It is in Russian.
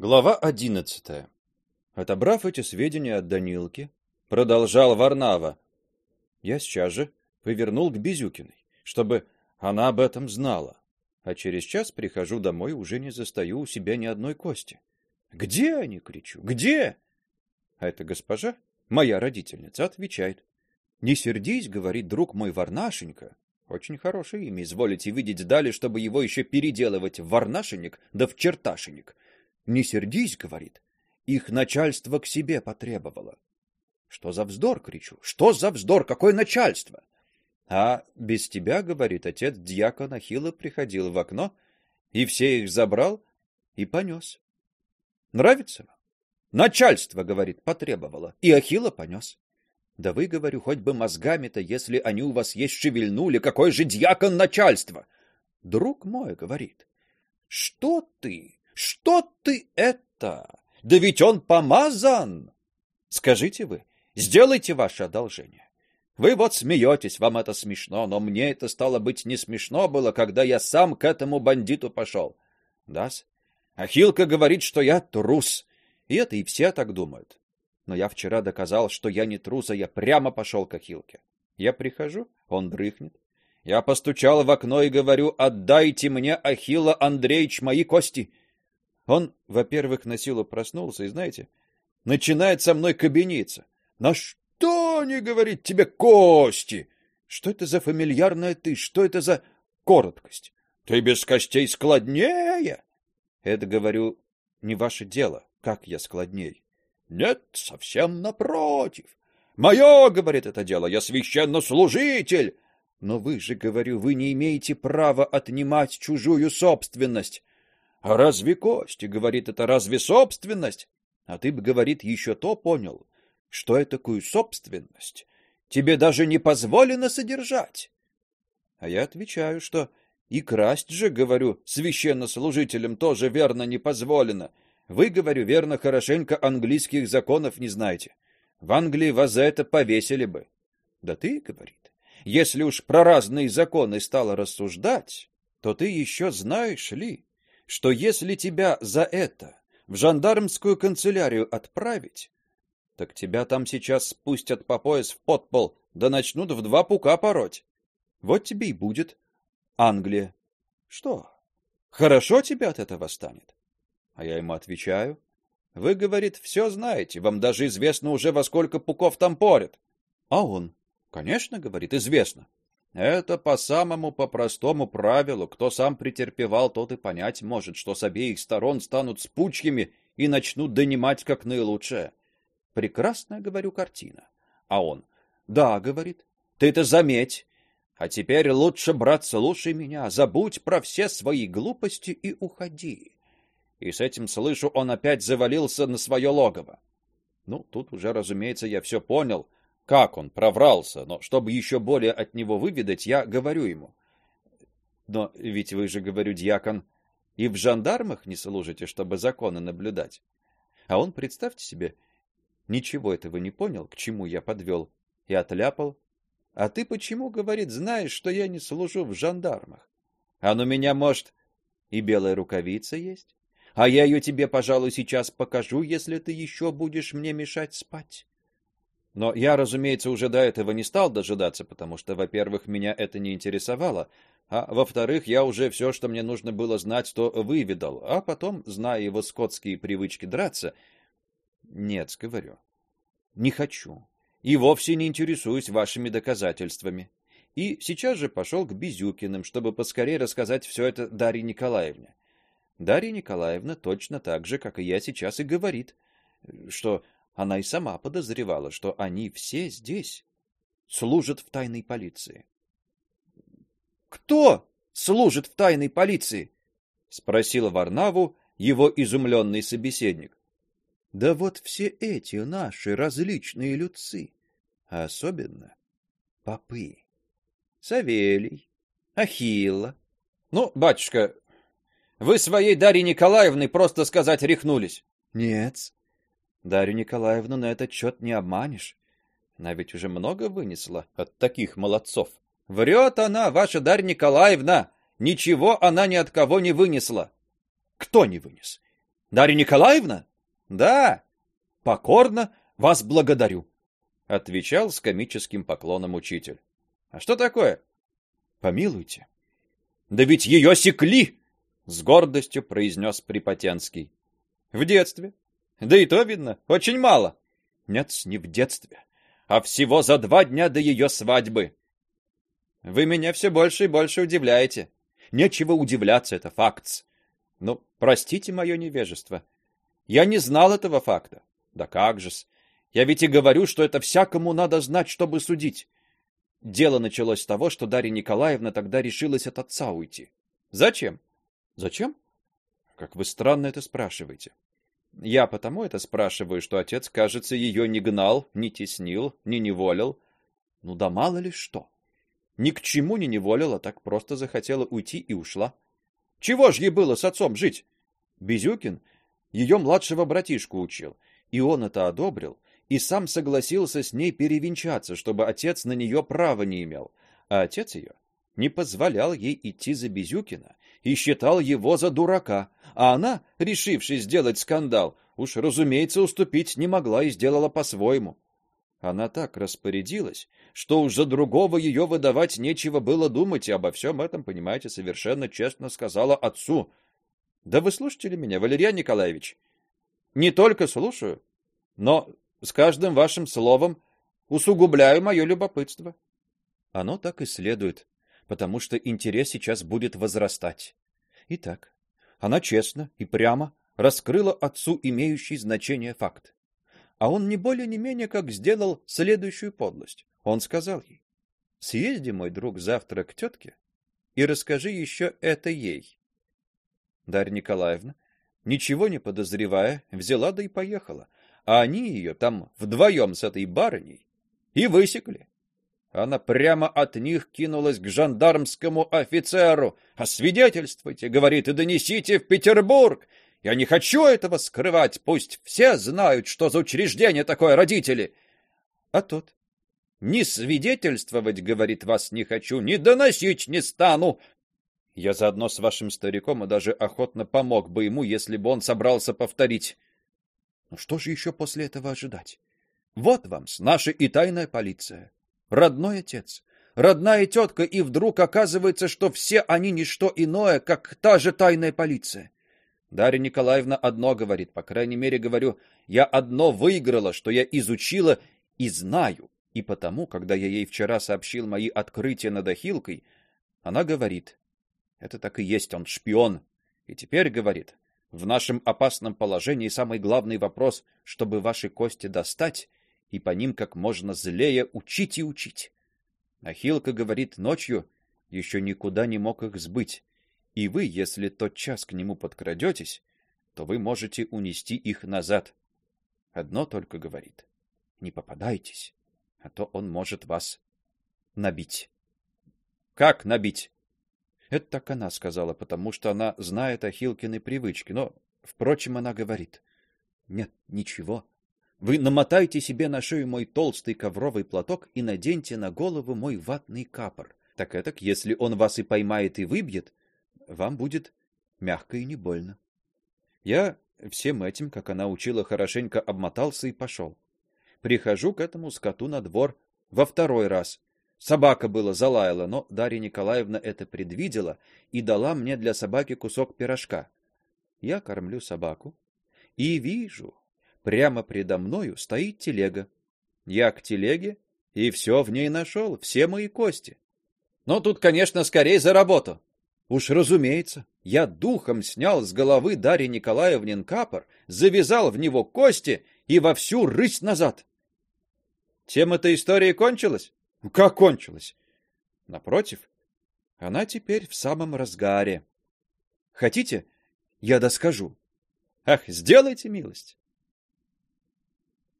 Глава одиннадцатая. Отобрав эти сведения от Данилки, продолжал Варнава. Я сейчас же повернул к Безюкиной, чтобы она об этом знала. А через час прихожу домой, уже не застаю у себя ни одной кости. Где они, кричу? Где? А эта госпожа, моя родительница, отвечает: "Не сердись, говорит друг мой Варнашенька. Очень хорошее имя, изволите видеть дали, чтобы его еще переделывать в Варнашенек, да в Черташенек. Не сердись, говорит. Их начальство к себе потребовало. Что за вздор, кричу? Что за вздор? Какое начальство? А без тебя, говорит отец, дьякон Ахилла приходил в окно и все их забрал и понес. Нравится? Начальство, говорит, потребовало, и Ахилла понес. Да вы, говорю, хоть бы мозгами-то, если они у вас есть, шевельнули, какой же дьякон начальства? Друг мой, говорит, что ты? Что ты это? Да ведь он помазан. Скажите вы, сделайте ваше одолжение. Вы вот смеетесь, вам это смешно, но мне это стало быть не смешно было, когда я сам к этому бандиту пошел. Да-с. Ахилка говорит, что я трус. И это и все так думают. Но я вчера доказал, что я не трус, а я прямо пошел к Ахилке. Я прихожу, он дрыхнет. Я постучал в окно и говорю: "Отдайте мне, Ахилла Андреевич, мои кости". Он, во-первых, на силу проснулся и, знаете, начинает со мной кабиниться. На что не говорит тебе кости? Что это за фамильярное ты? Что это за короткость? Ты без костей складнее. Это говорю не ваше дело, как я складней. Нет, совсем напротив. Мое, говорит это дело, я священнослужитель. Но вы же, говорю, вы не имеете права отнимать чужую собственность. А разве кости, говорит, это разве собственность? А ты бы, говорит, еще то понял, что это такую собственность тебе даже не позволено содержать. А я отвечаю, что и красть же, говорю, священнослужителям тоже верно не позволено. Вы, говорю, верно хорошенько английских законов не знаете. В Англии вас за это повесили бы. Да ты, говорит, если уж про разные законы стало рассуждать, то ты еще знаешь ли, что если тебя за это в жандармскую канцелярию отправить, так тебя там сейчас спустят по пояс в подпол, да начнут в два пука пороть. Вот тебе и будет Англия. Что? Хорошо тебе от этого станет? А я ему отвечаю: вы, говорит, все знаете, вам даже известно уже во сколько пуков там порят. А он: конечно, говорит, известно. Это по самому по простому правилу, кто сам претерпевал, тот и понять может, что с обеих сторон станут спучьями и начнут донимать как наилучшее. Прекрасная, говорю, картина. А он: "Да, говорит. Ты это заметь. А теперь лучше, брат, слушай меня, забудь про все свои глупости и уходи". И с этим слышу, он опять завалился на свое логово. Ну, тут уже, разумеется, я все понял как он проврался, но чтобы еще более от него выведать, я говорю ему: "Но ведь вы же, говорю, дьякон, и в жандармах не служите, чтобы законы наблюдать". А он, представьте себе, ничего этого не понял, к чему я подвел, и отляпал. А ты почему, говорит, знаешь, что я не служу в жандармах? А ну меня, может, и белая рукавица есть? А я ее тебе, пожалуй, сейчас покажу, если ты еще будешь мне мешать спать. Но я, разумеется, уже до этого не стал дожидаться, потому что, во-первых, меня это не интересовало, а во-вторых, я уже все, что мне нужно было знать, то выведал, а потом, зная его скотские привычки драться, нет, говорю. Не хочу. И вовсе не интересуюсь вашими доказательствами. И сейчас же пошел к Безюкиным, чтобы поскорее рассказать все это Дарье Николаевне. Дарья Николаевна точно так же, как и я сейчас и говорит, что она и сама подозревала, что они все здесь служат в тайной полиции. Кто служит в тайной полиции? спросил Варнаву его изумленный собеседник. Да вот все эти наши различные людцы, а особенно попы. Савелий, Ахилла. Ну, батюшка, вы своей Дарьей Николаевной просто сказать рехнулись. Нет, Дарью Николаевну на этот счет не обманешь. Она ведь уже много вынесла от таких молодцов. Врет она, ваша Дарья Николаевна. Ничего она ни от кого не вынесла. Кто не вынес? Дарья Николаевна? Да. Покорно вас благодарю, отвечал с комическим поклоном учитель. А что такое? Помилуйте. Да ведь ее секли, с гордостью произнес Припотенский. В детстве. Да и то видно, очень мало. Нет, не в детстве, а всего за два дня до ее свадьбы. Вы меня все больше и больше удивляете. Нечего удивляться, это факт. Ну, простите мое невежество. Я не знал этого факта. Да как же-с. Я ведь и говорю, что это всякому надо знать, чтобы судить. Дело началось с того, что Дарья Николаевна тогда решилась от отца уйти. Зачем? Зачем? Как вы странно это спрашиваете. Я потому это спрашиваю, что отец, кажется, ее не гнал, не теснил, не неволил. Ну да мало ли что. Ни к чему не неволила, так просто захотела уйти и ушла. Чего ж ей было с отцом жить? Безюкин ее младшего братишку учил, и он это одобрил, и сам согласился с ней перевенчаться, чтобы отец на нее права не имел. А отец ее не позволял ей идти за Безюкина и считал его за дурака, а она, решившись сделать скандал, уж, разумеется, уступить не могла и сделала по-своему. Она так распорядилась, что уж за другого ее выдавать нечего было думать, и обо всем этом, понимаете, совершенно честно сказала отцу. Да вы слушаете ли меня, Валерий Николаевич? Не только слушаю, но с каждым вашим словом усугубляю мое любопытство. Оно так и следует, потому что интерес сейчас будет возрастать. Итак, она честно и прямо раскрыла отцу имеющий значение факт. А он не более не менее как сделал следующую подлость. Он сказал ей: "Съезди, мой друг, завтра к тетке и расскажи еще это ей". Дарья Николаевна, ничего не подозревая, взяла да и поехала, а они ее там вдвоем с этой барыней и высекли. Она прямо от них кинулась к жандармскому офицеру. "Освидетельствуйте", говорит, "и донесите в Петербург. Я не хочу этого скрывать, пусть все знают, что за учреждение такое родители". А тот ни свидетельствовать, говорит, вас не хочу, ни доносить не стану. Я заодно с вашим стариком и даже охотно помог бы ему, если бы он собрался повторить. Ну что же еще после этого ожидать? Вот вам с наша и тайная полиция. Родной отец, родная тетка, и вдруг оказывается, что все они не что иное, как та же тайная полиция. Дарья Николаевна одно говорит, по крайней мере, говорю, я одно выиграла, что я изучила и знаю. И потому, когда я ей вчера сообщил мои открытия над Ахилкой, она говорит: "Это так и есть, он шпион". И теперь говорит: "В нашем опасном положении самый главный вопрос, чтобы ваши кости достать и по ним как можно злее учить и учить". Ахилка говорит ночью, еще никуда не мог их сбыть. И вы, если тот час к нему подкрадетесь, то вы можете унести их назад. Одно только говорит: не попадайтесь а то он может вас набить. Как набить? Это так она сказала, потому что она знает о Хилкиной привычке, но впрочем она говорит: "Нет, ничего. Вы намотайте себе на шею мой толстый ковровый платок и наденьте на голову мой ватный капор. Так это, если он вас и поймает и выбьет, вам будет мягко и не больно". Я всем этим, как она учила, хорошенько обмотался и пошел. Прихожу к этому скоту на двор во второй раз. Собака была залаяла, но Дарья Николаевна это предвидела и дала мне для собаки кусок пирожка. Я кормлю собаку и вижу, прямо предо мною стоит телега. Я к телеге и все в ней нашел, все мои кости. Но тут, конечно, скорее за работу. Уж разумеется, я духом снял с головы Дарьи Николаевнин капор, завязал в него кости и во всю рысь назад. Тем эта история кончилась? Как кончилась? Напротив, она теперь в самом разгаре. Хотите, я доскажу? Ах, сделайте милость.